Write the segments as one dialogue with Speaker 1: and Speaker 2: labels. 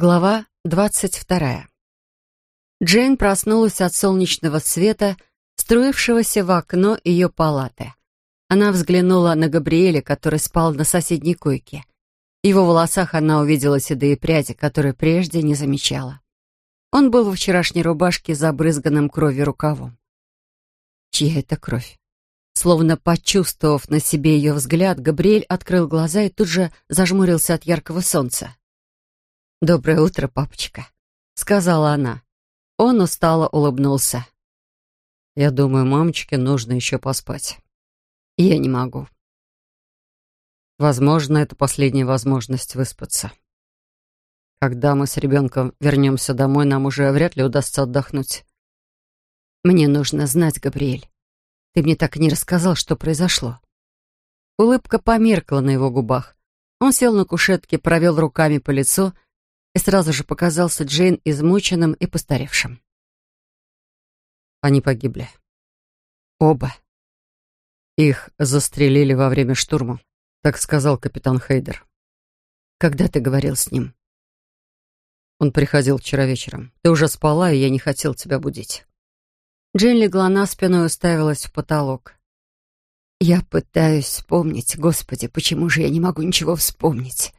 Speaker 1: Глава двадцать вторая. Джейн проснулась от солнечного света, струившегося в окно ее палаты. Она взглянула на Габриэля, который спал на соседней койке. В его волосах она увидела седые пряди, которые прежде не замечала. Он был во вчерашней рубашке, забрызганным кровью рукавом. Чья это кровь? Словно почувствовав на себе ее взгляд, Габриэль открыл глаза и тут же зажмурился от яркого солнца. «Доброе утро, папочка», — сказала она. Он устало улыбнулся. «Я думаю, мамочке нужно еще поспать. Я не могу. Возможно, это последняя возможность выспаться. Когда мы с ребенком вернемся домой, нам уже вряд ли удастся отдохнуть. Мне нужно знать, Габриэль. Ты мне так и не рассказал, что произошло». Улыбка померкла на его губах. Он сел на кушетке, провел руками по лицу — и сразу же показался Джейн измученным и постаревшим. Они погибли. Оба. Их застрелили во время штурма, так сказал капитан Хейдер. Когда ты говорил с ним? Он приходил вчера вечером. Ты уже спала, и я не хотел тебя будить. Джейн легла на спину и уставилась в потолок. Я пытаюсь вспомнить. Господи, почему же я не могу ничего вспомнить?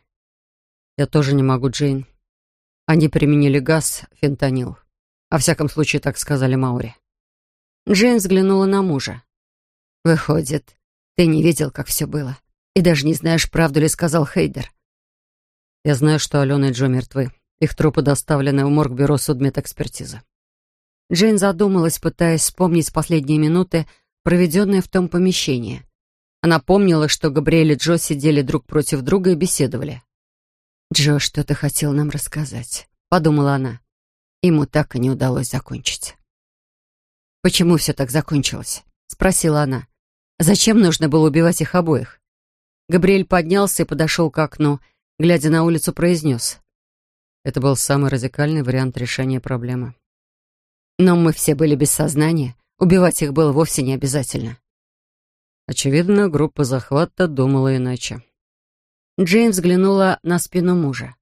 Speaker 1: Я тоже не могу, Джейн. Они применили газ, фентанил. Во всяком случае, так сказали Маури. Джейн взглянула на мужа. «Выходит, ты не видел, как все было, и даже не знаешь, правду ли сказал Хейдер». «Я знаю, что Алена и Джо мертвы. Их трупы доставлены в морг бюро судмедэкспертизы». Джейн задумалась, пытаясь вспомнить последние минуты, проведенные в том помещении. Она помнила, что Габриэль и Джо сидели друг против друга и беседовали. «Джо что-то хотел нам рассказать», — подумала она. Ему так и не удалось закончить. «Почему все так закончилось?» — спросила она. «Зачем нужно было убивать их обоих?» Габриэль поднялся и подошел к окну, глядя на улицу, произнес. Это был самый радикальный вариант решения проблемы. Но мы все были без сознания. Убивать их было вовсе не обязательно. Очевидно, группа захвата думала иначе. Джейн взглянула на спину мужа.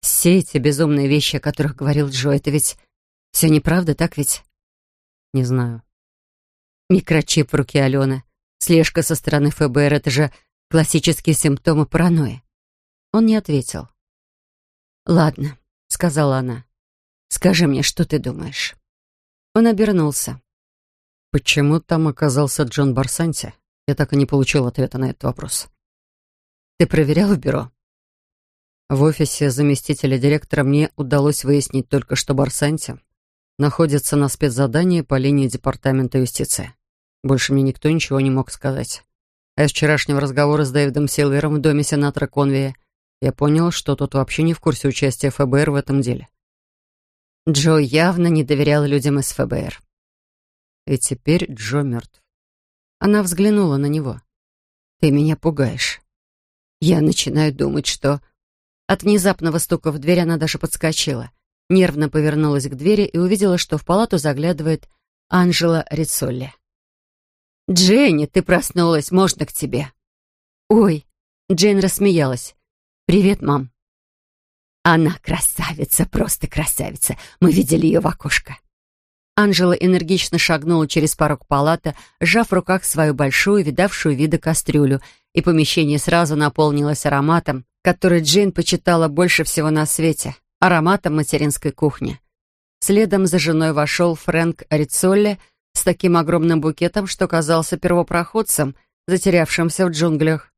Speaker 1: «Все эти безумные вещи, о которых говорил Джо, это ведь все неправда, так ведь?» «Не знаю». Микрочип в руке Алены, слежка со стороны ФБР — это же классические симптомы паранойи. Он не ответил. «Ладно», — сказала она. «Скажи мне, что ты думаешь?» Он обернулся. «Почему там оказался Джон Барсанти? Я так и не получил ответа на этот вопрос». Ты проверял в бюро? В офисе заместителя директора мне удалось выяснить только, что Барсанти находится на спецзадании по линии Департамента юстиции. Больше мне никто ничего не мог сказать. А из вчерашнего разговора с Дэвидом Силвером в доме сенатора Конвея я понял, что тот вообще не в курсе участия ФБР в этом деле. Джо явно не доверял людям из ФБР. И теперь Джо мертв. Она взглянула на него. «Ты меня пугаешь». Я начинаю думать, что... От внезапного стука в дверь она даже подскочила. Нервно повернулась к двери и увидела, что в палату заглядывает Анжела Рицолли. «Дженни, ты проснулась, можно к тебе?» «Ой!» — Джейн рассмеялась. «Привет, мам». «Она красавица, просто красавица. Мы видели ее в окошко». Анжела энергично шагнула через порог палаты, сжав в руках свою большую, видавшую виды кастрюлю, и помещение сразу наполнилось ароматом, который Джейн почитала больше всего на свете — ароматом материнской кухни. Следом за женой вошел Фрэнк Рицолли с таким огромным букетом, что казался первопроходцем, затерявшимся в джунглях.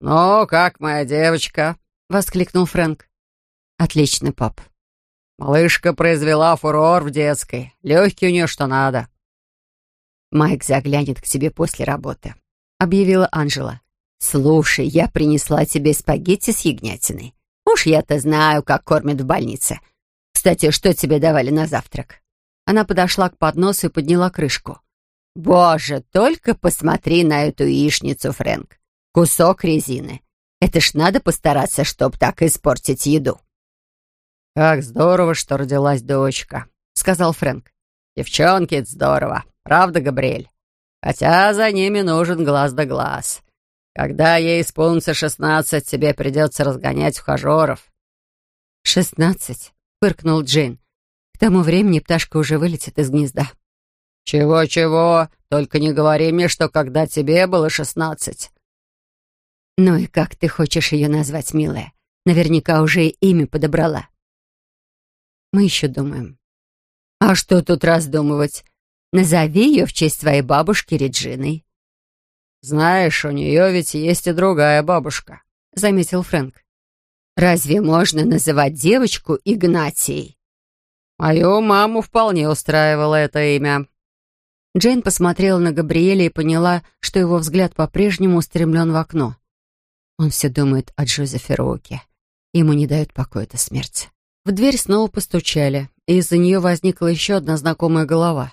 Speaker 1: «Ну, как моя девочка?» — воскликнул Фрэнк. «Отлично, пап», Малышка произвела фурор в детской. Легкий у нее что надо. «Майк заглянет к тебе после работы», — объявила Анжела. «Слушай, я принесла тебе спагетти с ягнятиной. Уж я-то знаю, как кормят в больнице. Кстати, что тебе давали на завтрак?» Она подошла к подносу и подняла крышку. «Боже, только посмотри на эту яичницу, Фрэнк. Кусок резины. Это ж надо постараться, чтоб так испортить еду». «Как здорово, что родилась дочка», — сказал Фрэнк. «Девчонки, это здорово. Правда, Габриэль? Хотя за ними нужен глаз да глаз. Когда ей исполнится шестнадцать, тебе придется разгонять ухажеров». «Шестнадцать», — фыркнул Джейн. «К тому времени пташка уже вылетит из гнезда».
Speaker 2: «Чего-чего? Только не говори мне, что когда тебе было шестнадцать».
Speaker 1: «Ну и как ты хочешь ее назвать, милая? Наверняка уже и имя подобрала». «Мы еще думаем». «А что тут раздумывать? Назови ее в честь своей бабушки Реджиной».
Speaker 2: «Знаешь, у нее ведь есть и другая бабушка», — заметил Фрэнк.
Speaker 1: «Разве можно называть девочку Игнатией?»
Speaker 2: «Мою маму вполне устраивало это имя».
Speaker 1: Джейн посмотрела на Габриэля и поняла, что его взгляд по-прежнему устремлен в окно. Он все думает о Джозефе Роуке. Ему не дают покоя эта смерть. В дверь снова постучали, и из-за нее возникла еще одна знакомая голова.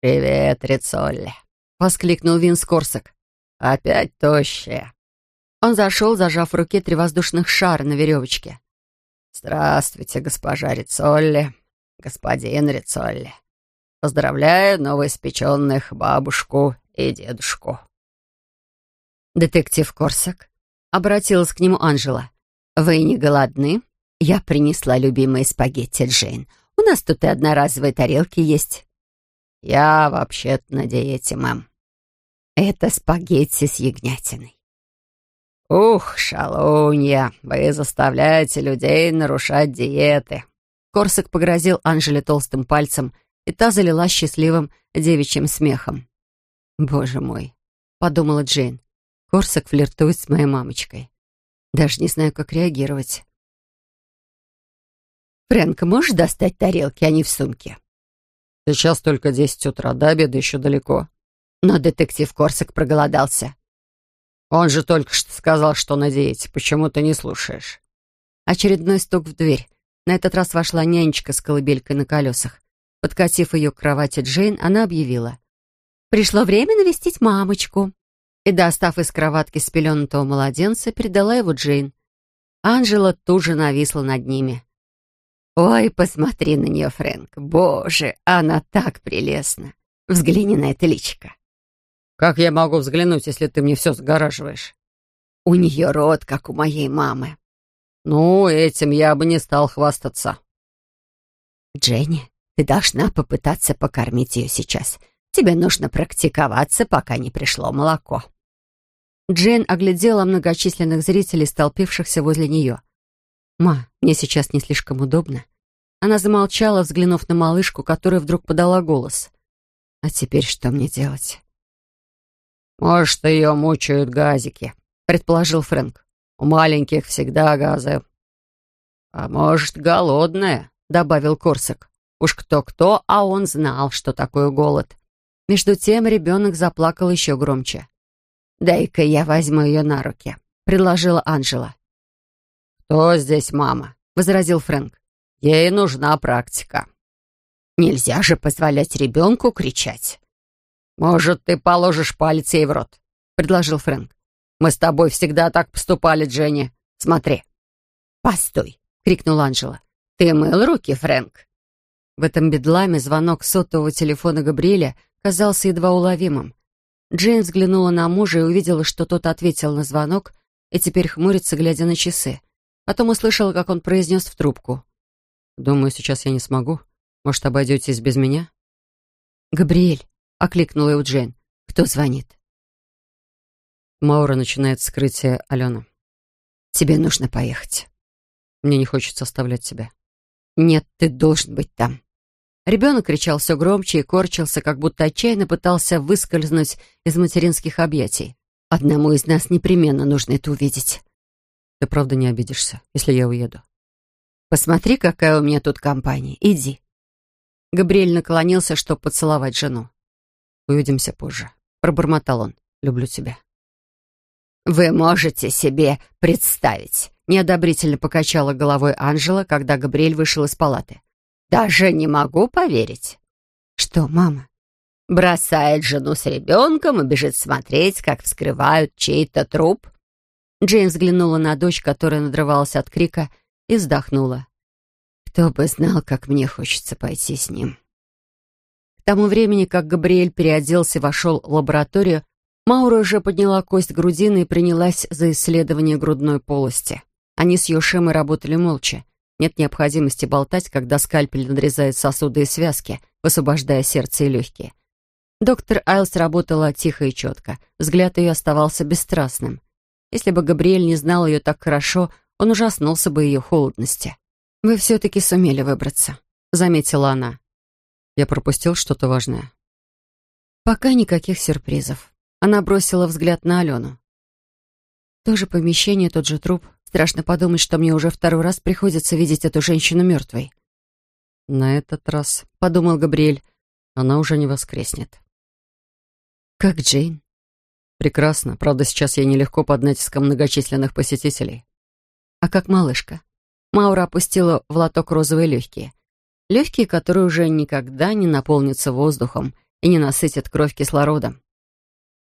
Speaker 2: «Привет, Рицолли!»
Speaker 1: — воскликнул Винс Корсак.
Speaker 2: «Опять тощая!»
Speaker 1: Он зашел, зажав в руке три воздушных шара на веревочке.
Speaker 2: «Здравствуйте, госпожа Рицолли, господин Рицолли. Поздравляю новоиспеченных бабушку и дедушку».
Speaker 1: «Детектив Корсак?» — обратилась к нему Анжела. «Вы не голодны? Я принесла любимые спагетти, Джейн. У нас тут и одноразовые тарелки есть».
Speaker 2: «Я вообще-то на диете, мам».
Speaker 1: «Это спагетти с ягнятиной».
Speaker 2: «Ух, шалунья, вы заставляете людей нарушать диеты».
Speaker 1: Корсак погрозил Анжеле толстым пальцем, и та залила счастливым девичьим смехом. «Боже мой», — подумала Джейн, — «Корсак флиртует с моей мамочкой. Даже не знаю, как реагировать». «Фрэнк, можешь достать тарелки, а не в сумке?»
Speaker 2: «Сейчас только десять утра, до обеда еще далеко».
Speaker 1: Но детектив Корсак проголодался.
Speaker 2: Он же только что сказал, что на диете. Почему ты не слушаешь?»
Speaker 1: Очередной стук в дверь. На этот раз вошла нянечка с колыбелькой на колесах. Подкатив ее к кровати Джейн, она объявила. «Пришло время навестить мамочку». И, достав из кроватки спеленутого младенца, передала его Джейн. Анжела тут же нависла над ними. «Ой, посмотри на нее, Фрэнк. Боже, она так прелестна. Взгляни на это личико».
Speaker 2: «Как я могу взглянуть, если ты мне все загораживаешь?»
Speaker 1: «У нее рот, как у моей мамы».
Speaker 2: «Ну, этим я бы не стал хвастаться».
Speaker 1: «Дженни, ты должна попытаться покормить ее сейчас. Тебе нужно практиковаться, пока не пришло молоко». Джейн оглядела многочисленных зрителей, столпившихся возле нее. «Ма, мне сейчас не слишком удобно». Она замолчала, взглянув на малышку, которая вдруг подала голос. «А теперь что мне делать?»
Speaker 2: «Может, ее мучают газики», — предположил Фрэнк. «У маленьких всегда газы». «А может, голодная», — добавил Корсак. Уж кто-кто, а он знал, что такое голод. Между тем ребенок заплакал еще громче. «Дай-ка я возьму ее на руки», — предложила Анжела. «Кто здесь мама?» — возразил Фрэнк. «Ей нужна практика».
Speaker 1: «Нельзя же позволять ребенку кричать».
Speaker 2: «Может, ты положишь палец ей в рот?» — предложил Фрэнк. «Мы с тобой всегда так поступали, Дженни. Смотри».
Speaker 1: «Постой!» — крикнула Анжела. «Ты мыл руки, Фрэнк?» В этом бедламе звонок сотового телефона Габриэля казался едва уловимым. Джейн взглянула на мужа и увидела, что тот ответил на звонок и теперь хмурится, глядя на часы. Потом услышала, как он произнес в трубку. «Думаю, сейчас я не смогу. Может, обойдетесь без меня?» «Габриэль», окликнула его Джейн. «Кто звонит?» Маура начинает вскрытие Алена. «Тебе нужно поехать. Мне не хочется оставлять тебя». «Нет, ты должен быть там». Ребенок кричал все громче и корчился, как будто отчаянно пытался выскользнуть из материнских объятий. «Одному из нас непременно нужно это увидеть». «Ты правда не обидишься, если я уеду?» «Посмотри, какая у меня тут компания. Иди». Габриэль наклонился, чтобы поцеловать жену. Увидимся позже», — пробормотал он. «Люблю тебя». «Вы можете себе представить», — неодобрительно покачала головой Анжела, когда Габриэль вышел из палаты. «Даже не могу поверить». «Что, мама?» «Бросает жену с ребенком и бежит смотреть, как вскрывают чей-то труп». Джейн взглянула на дочь, которая надрывалась от крика, и вздохнула. «Кто бы знал, как мне хочется пойти с ним». К тому времени, как Габриэль переоделся и вошел в лабораторию, Маура уже подняла кость грудины и принялась за исследование грудной полости. Они с Йошемой работали молча. нет необходимости болтать, когда скальпель надрезает сосуды и связки, высвобождая сердце и легкие. Доктор Айлс работала тихо и четко. Взгляд ее оставался бесстрастным. Если бы Габриэль не знал ее так хорошо, он ужаснулся бы ее холодности. «Вы все-таки сумели выбраться», — заметила она.
Speaker 2: «Я пропустил что-то важное».
Speaker 1: «Пока никаких сюрпризов». Она бросила взгляд на Алену. «То же помещение, тот же труп. Страшно подумать, что мне уже второй раз приходится видеть эту женщину мертвой».
Speaker 2: «На этот раз», — подумал Габриэль, — «она уже не воскреснет».
Speaker 1: «Как Джейн?»
Speaker 2: Прекрасно. Правда, сейчас ей нелегко под натиском многочисленных посетителей.
Speaker 1: А как малышка? Маура опустила в лоток розовые легкие. Легкие, которые уже никогда не наполнятся воздухом и не насытят кровь кислородом.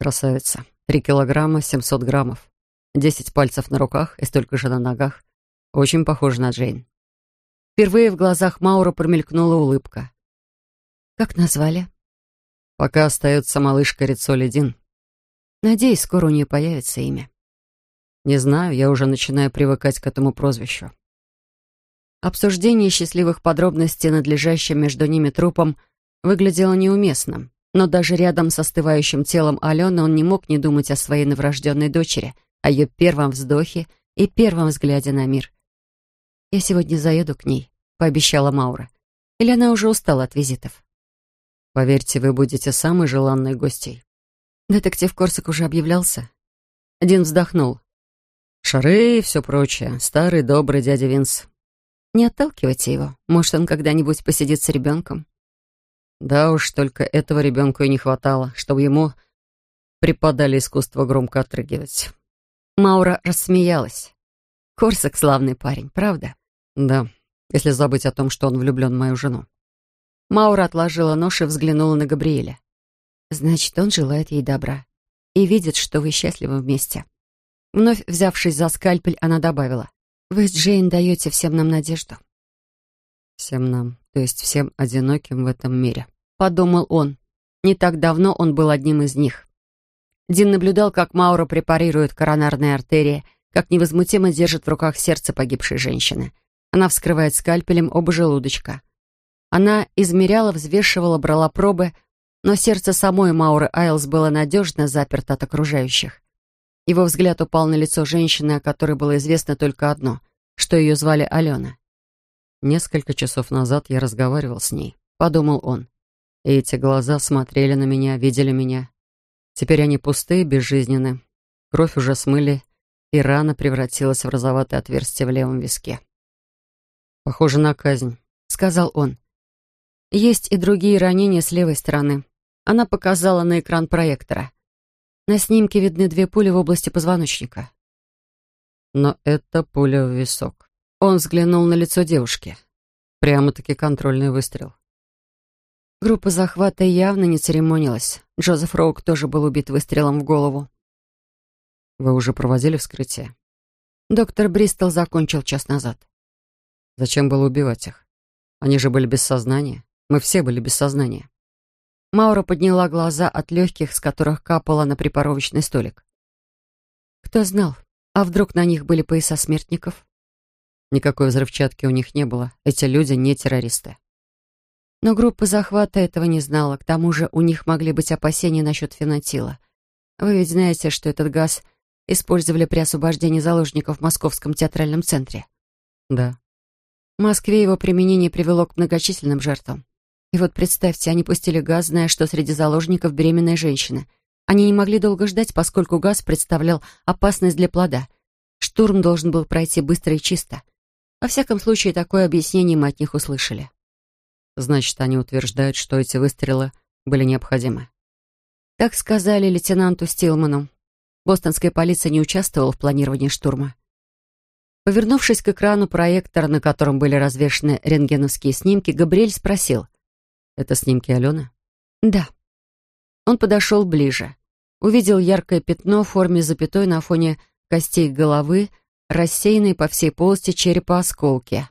Speaker 2: Красавица. Три килограмма, семьсот граммов. Десять пальцев на руках и столько же на ногах. Очень похоже на Джейн.
Speaker 1: Впервые в глазах Маура промелькнула улыбка. «Как назвали?»
Speaker 2: «Пока остается малышка Рицоли Дин».
Speaker 1: Надеюсь, скоро у нее появится имя.
Speaker 2: Не знаю, я уже начинаю привыкать к этому прозвищу.
Speaker 1: Обсуждение счастливых подробностей над лежащим между ними трупом выглядело неуместным, но даже рядом с остывающим телом Алены он не мог не думать о своей новорожденной дочери, о ее первом вздохе и первом взгляде на мир. «Я сегодня заеду к ней», — пообещала Маура. «Или она уже устала от визитов?»
Speaker 2: «Поверьте, вы будете самой желанной гостьей».
Speaker 1: Детектив Корсак уже объявлялся. Один вздохнул.
Speaker 2: Шары и все прочее. Старый добрый дядя Винс.
Speaker 1: Не отталкивайте его. Может, он когда-нибудь посидит с ребенком.
Speaker 2: Да уж, только этого ребенку и не хватало, чтобы ему преподали искусство громко отрыгивать.
Speaker 1: Маура рассмеялась. Корсак славный парень, правда?
Speaker 2: Да, если забыть о том, что он влюблен в мою жену.
Speaker 1: Маура отложила нож и взглянула на Габриэля. Значит, он желает ей добра и видит, что вы счастливы вместе. Вновь взявшись за скальпель, она добавила. «Вы с Джейн даете всем нам надежду».
Speaker 2: «Всем нам, то есть всем одиноким в этом мире», —
Speaker 1: подумал он. Не так давно он был одним из них. Дин наблюдал, как Маура препарирует коронарные артерии, как невозмутимо держит в руках сердце погибшей женщины. Она вскрывает скальпелем оба желудочка. Она измеряла, взвешивала, брала пробы — но сердце самой Мауры Айлс было надежно заперто от окружающих. Его взгляд упал на лицо женщины, о которой было известно только одно, что ее звали Алена.
Speaker 2: «Несколько часов назад я разговаривал с ней», — подумал он. И эти глаза смотрели на меня, видели меня. Теперь они пустые, безжизненны. Кровь уже смыли, и рана превратилась в розоватое отверстие в левом виске. «Похоже на казнь», — сказал он.
Speaker 1: Есть и другие ранения с левой стороны. Она показала на экран проектора. На снимке видны две пули в области позвоночника.
Speaker 2: Но это пуля в висок. Он взглянул на лицо девушки. Прямо-таки контрольный выстрел.
Speaker 1: Группа захвата явно не церемонилась. Джозеф Роук тоже был убит выстрелом в голову.
Speaker 2: Вы уже проводили вскрытие?
Speaker 1: Доктор Бристол закончил час назад.
Speaker 2: Зачем было убивать их? Они же были без сознания. Мы все были без сознания.
Speaker 1: Маура подняла глаза от легких, с которых капала на припоровочный столик. Кто знал, а вдруг на них были пояса смертников?
Speaker 2: Никакой взрывчатки у них не было. Эти люди не террористы.
Speaker 1: Но группа захвата этого не знала. К тому же у них могли быть опасения насчет фенотила. Вы ведь знаете, что этот газ использовали при освобождении заложников в Московском театральном центре?
Speaker 2: Да.
Speaker 1: В Москве его применение привело к многочисленным жертвам. И вот представьте, они пустили газ, зная, что среди заложников беременная женщина. Они не могли долго ждать, поскольку газ представлял опасность для плода. Штурм должен был пройти быстро и чисто. Во всяком случае, такое объяснение мы от них услышали.
Speaker 2: Значит, они утверждают, что эти выстрелы были необходимы.
Speaker 1: Так сказали лейтенанту Стилману. Бостонская полиция не участвовала в планировании штурма. Повернувшись к экрану проектора, на котором были развешаны рентгеновские снимки, Габриэль спросил —
Speaker 2: это снимки Алены?
Speaker 1: Да. Он подошел ближе. Увидел яркое пятно в форме запятой на фоне костей головы, рассеянные по всей полости черепа осколки.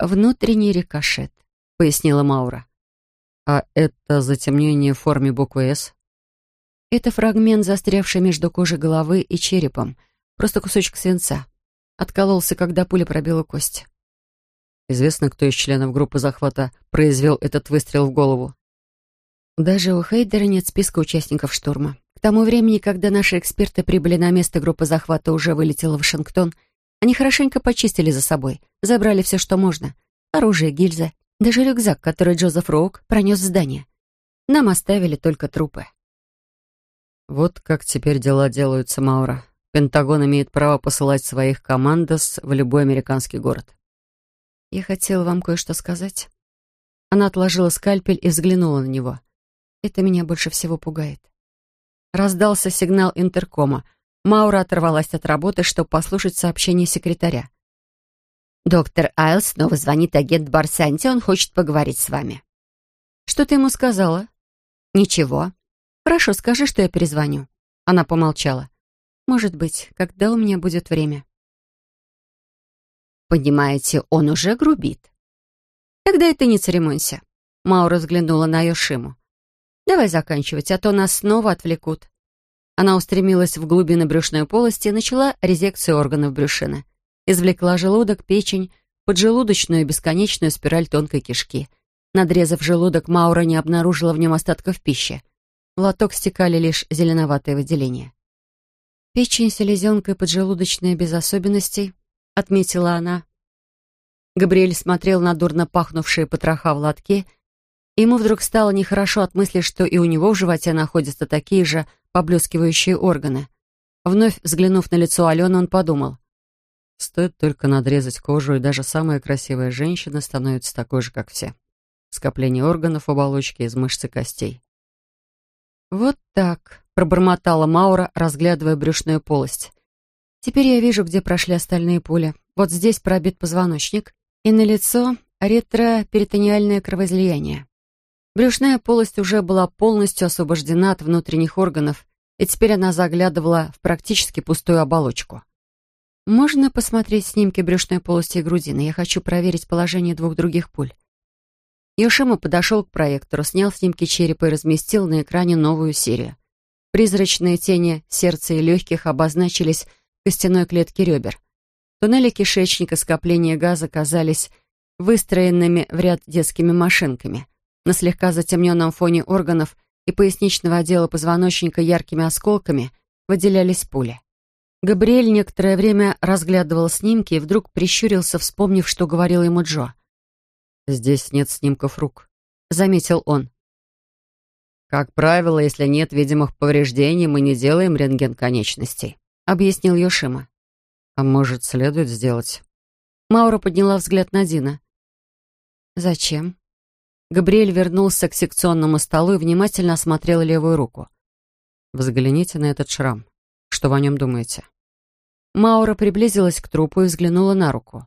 Speaker 1: «Внутренний рикошет», — пояснила Маура.
Speaker 2: «А это затемнение в форме буквы «С»?»
Speaker 1: «Это фрагмент, застрявший между кожей головы и черепом. Просто кусочек свинца. Откололся, когда пуля пробила кость».
Speaker 2: Известно, кто из членов группы захвата произвел этот выстрел в голову.
Speaker 1: Даже у Хейдера нет списка участников штурма. К тому времени, когда наши эксперты прибыли на место, группа захвата уже вылетела в Вашингтон. Они хорошенько почистили за собой, забрали все, что можно. Оружие, гильзы, даже рюкзак, который Джозеф Роук пронес в здание. Нам оставили только трупы.
Speaker 2: Вот как теперь дела делаются, Маура. Пентагон имеет право посылать своих командос в любой американский город.
Speaker 1: Я хотела вам кое-что сказать. Она отложила скальпель и взглянула на него. Это меня больше всего пугает. Раздался сигнал интеркома. Маура оторвалась от работы, чтобы послушать сообщение секретаря. «Доктор Айлс снова звонит агент Барсанти, он хочет поговорить с вами». «Что ты ему сказала?» «Ничего». «Хорошо, скажи, что я перезвоню». Она помолчала. «Может быть, когда у меня будет время». «Понимаете, он уже грубит». «Тогда это не церемонься». Маура взглянула на Йошиму. Давай заканчивать, а то нас снова отвлекут». Она устремилась в глубины брюшной полости и начала резекцию органов брюшины. Извлекла желудок, печень, поджелудочную и бесконечную спираль тонкой кишки. Надрезав желудок, Маура не обнаружила в нем остатков пищи. В лоток стекали лишь зеленоватые выделения. «Печень, селезенка и поджелудочная без особенностей», — отметила она. Габриэль смотрел на дурно пахнувшие потроха в лотке — Ему вдруг стало нехорошо от мысли, что и у него в животе находятся такие же поблескивающие органы. Вновь взглянув на лицо Алены, он подумал. Стоит только надрезать кожу, и даже самая красивая женщина становится такой же, как все. Скопление органов оболочки из мышц и костей. «Вот так», — пробормотала Маура, разглядывая брюшную полость. «Теперь я вижу, где прошли остальные пули. Вот здесь пробит позвоночник, и на лицо ретроперитониальное кровоизлияние. Брюшная полость уже была полностью освобождена от внутренних органов, и теперь она заглядывала в практически пустую оболочку. «Можно посмотреть снимки брюшной полости и грудины? Я хочу проверить положение двух других пуль». Йошима подошел к проектору, снял снимки черепа и разместил на экране новую серию. Призрачные тени сердца и легких обозначились костяной клетке ребер. Туннели кишечника скопления газа казались выстроенными в ряд детскими машинками — на слегка затемненном фоне органов и поясничного отдела позвоночника яркими осколками выделялись пули. Габриэль некоторое время разглядывал снимки и вдруг прищурился, вспомнив, что говорил ему Джо. «Здесь нет снимков рук», — заметил он. «Как правило, если нет видимых повреждений, мы не делаем рентген конечностей», — объяснил Йошима. «А может, следует сделать?» Маура подняла взгляд на Дина. «Зачем?» Габриэль вернулся к секционному столу и внимательно осмотрел левую руку. «Взгляните на этот шрам. Что вы о нем думаете?» Маура приблизилась к трупу и взглянула на руку.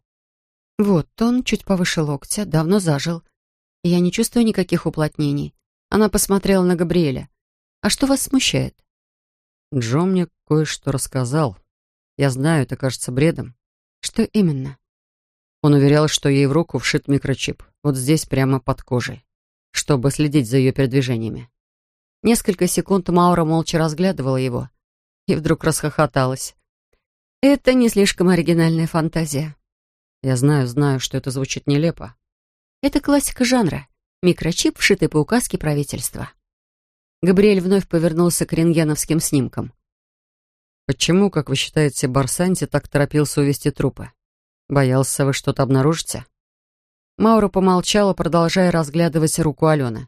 Speaker 1: «Вот он, чуть повыше локтя, давно зажил. И я не чувствую никаких уплотнений». Она посмотрела на Габриэля. «А что вас смущает?» «Джо мне кое-что рассказал. Я знаю, это кажется бредом». «Что именно?» Он уверял, что ей в руку вшит микрочип, вот здесь, прямо под кожей, чтобы следить за ее передвижениями. Несколько секунд Маура молча разглядывала его и вдруг расхохоталась. «Это не слишком оригинальная фантазия». «Я знаю, знаю, что это звучит нелепо». «Это классика жанра. Микрочип, вшитый по указке правительства». Габриэль вновь повернулся к рентгеновским снимкам.
Speaker 2: «Почему, как вы считаете, Барсанти так торопился увезти трупы?» Боялся, вы что-то обнаружите?» Маура помолчала, продолжая разглядывать руку Алены.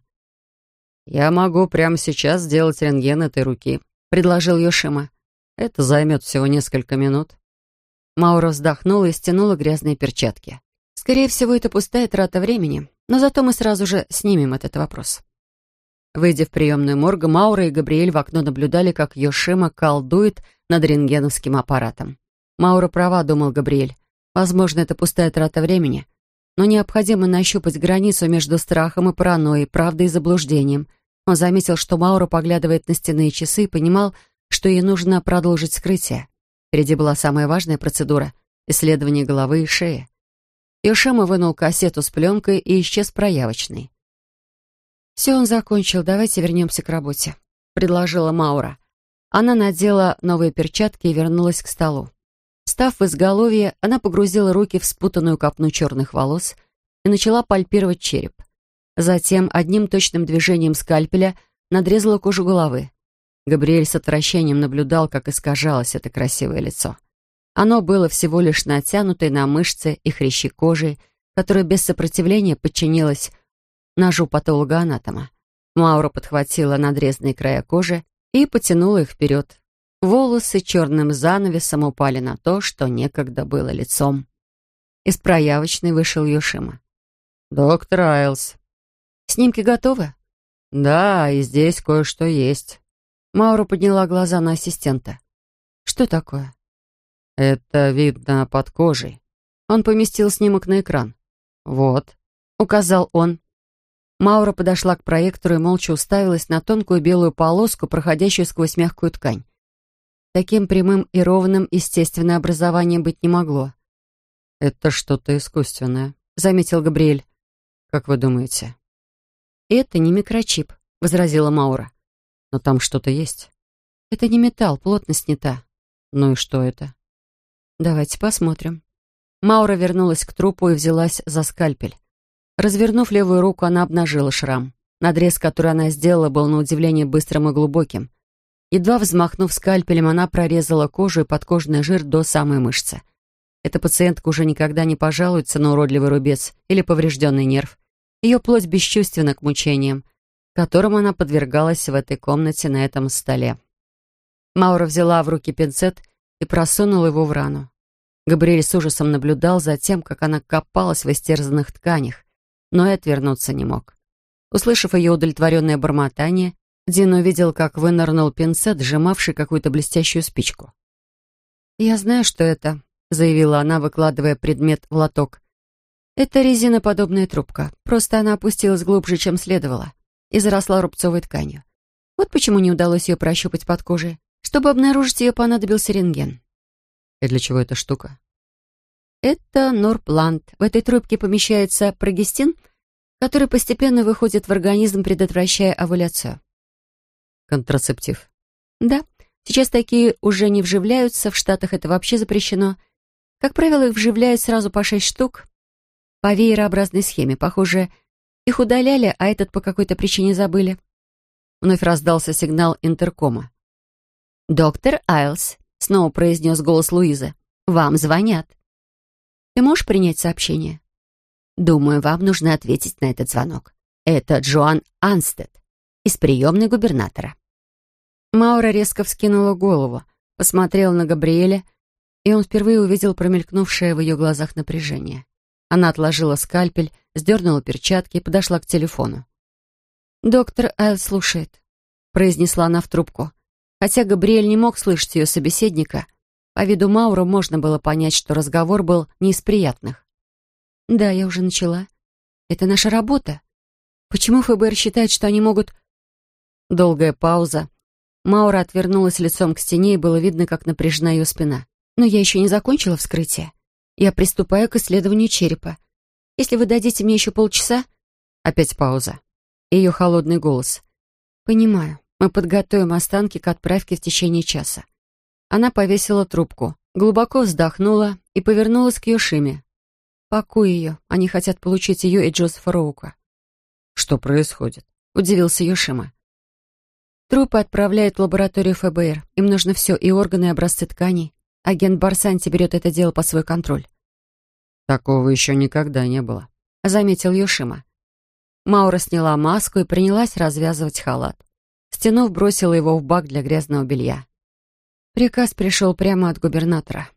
Speaker 2: «Я могу прямо сейчас сделать рентген этой руки», — предложил Йошима. «Это займет всего несколько минут». Маура вздохнула и стянула грязные перчатки. «Скорее всего, это пустая трата времени, но зато мы сразу же снимем этот вопрос». Выйдя в приемную морга, Маура и Габриэль в окно наблюдали, как Йошима колдует над рентгеновским аппаратом. «Маура права», — думал Габриэль. Возможно, это пустая трата времени, но необходимо нащупать границу между страхом и паранойей, правдой и заблуждением. Он заметил, что Маура поглядывает на стенные часы и понимал, что ей нужно продолжить скрытие. Впереди была самая важная процедура — исследование головы и шеи. Йошема вынул кассету с пленкой и исчез проявочный. «Все, он закончил, давайте вернемся к работе», — предложила Маура. Она надела новые перчатки и вернулась к столу.
Speaker 1: Встав в изголовье, она погрузила руки в спутанную копну черных волос и начала пальпировать череп. Затем одним точным движением скальпеля надрезала кожу головы. Габриэль с отвращением наблюдал, как искажалось это красивое лицо. Оно было всего лишь натянутой на мышцы и хрящи кожи, которая без сопротивления подчинилась ножу патолога-анатома. Маура подхватила надрезанные края кожи и потянула их вперед. Волосы черным занавесом упали на то, что некогда было лицом. Из проявочной вышел Йошима.
Speaker 2: «Доктор Айлс».
Speaker 1: «Снимки готовы?»
Speaker 2: «Да, и здесь кое-что есть».
Speaker 1: Маура подняла глаза на ассистента. «Что такое?»
Speaker 2: «Это видно под кожей».
Speaker 1: Он поместил снимок на экран.
Speaker 2: «Вот», —
Speaker 1: указал он. Маура подошла к проектору и молча уставилась на тонкую белую полоску, проходящую сквозь мягкую ткань. Таким прямым и ровным естественное образование быть не могло.
Speaker 2: «Это что-то искусственное», —
Speaker 1: заметил Габриэль.
Speaker 2: «Как вы думаете?»
Speaker 1: «Это не микрочип», — возразила Маура.
Speaker 2: Но там что-то есть.
Speaker 1: Это не металл, плотность не та.
Speaker 2: Ну и что это?
Speaker 1: Давайте посмотрим. Маура вернулась к трупу и взялась за скальпель. Развернув левую руку, она обнажила шрам. Надрез, который она сделала, был на удивление быстрым и глубоким. Едва взмахнув скальпелем, она прорезала кожу и подкожный жир до самой мышцы. Эта пациентка уже никогда не пожалуется на уродливый рубец или поврежденный нерв. Ее плоть бесчувственна к мучениям которым она подвергалась в этой комнате на этом столе. Маура взяла в руки пинцет и просунула его в рану. Габриэль с ужасом наблюдал за тем, как она копалась в истерзанных тканях, но и отвернуться не мог. Услышав ее удовлетворенное бормотание, Дин увидел, как вынырнул пинцет, сжимавший какую-то блестящую спичку. «Я знаю, что это», — заявила она, выкладывая предмет в лоток. «Это резиноподобная трубка, просто она опустилась глубже, чем следовало и заросла рубцовой тканью. Вот почему не удалось ее прощупать под кожей. Чтобы обнаружить ее, понадобился рентген.
Speaker 2: И для чего эта штука?
Speaker 1: Это норплант. В этой трубке помещается прогестин, который постепенно выходит в организм, предотвращая овуляцию.
Speaker 2: Контрацептив.
Speaker 1: Да. Сейчас такие уже не вживляются, в Штатах это вообще запрещено. Как правило, их вживляют сразу по шесть штук. По веерообразной схеме. Похоже, их удаляли, а этот по какой-то причине забыли. Вновь раздался сигнал интеркома. «Доктор Айлс», — снова произнес голос Луизы, — «вам звонят». «Ты можешь принять сообщение?» «Думаю, вам нужно ответить на этот звонок. Это Джоан Анстед из приемной губернатора». Маура резко вскинула голову, посмотрела на Габриэля, и он впервые увидел промелькнувшее в ее глазах напряжение. Она отложила скальпель, сдернула перчатки и подошла к телефону. «Доктор Айл слушает», — произнесла она в трубку. Хотя Габриэль не мог слышать ее собеседника, по виду Мауру можно было понять, что разговор был не из приятных. «Да, я уже начала. Это наша работа. Почему ФБР считает, что они могут...» Долгая пауза. Маура отвернулась лицом к стене, и было видно, как напряжена ее спина. «Но я еще не закончила вскрытие. Я приступаю к исследованию черепа. Если вы дадите мне еще полчаса...» Опять пауза. Ее холодный голос. «Понимаю. Мы подготовим останки к отправке в течение часа». Она повесила трубку, глубоко вздохнула и повернулась к Йошиме. «Пакуй ее. Они хотят получить ее и Джозефа Роука».
Speaker 2: «Что происходит?»
Speaker 1: — удивился Йошима. Трупы отправляют в лабораторию ФБР. Им нужно все, и органы, и образцы тканей. Агент Барсанти берет это дело под свой контроль.
Speaker 2: «Такого еще никогда не было», —
Speaker 1: заметил Йошима. Маура сняла маску и принялась развязывать халат. Стянув, бросила его в бак для грязного белья. Приказ пришел прямо от губернатора.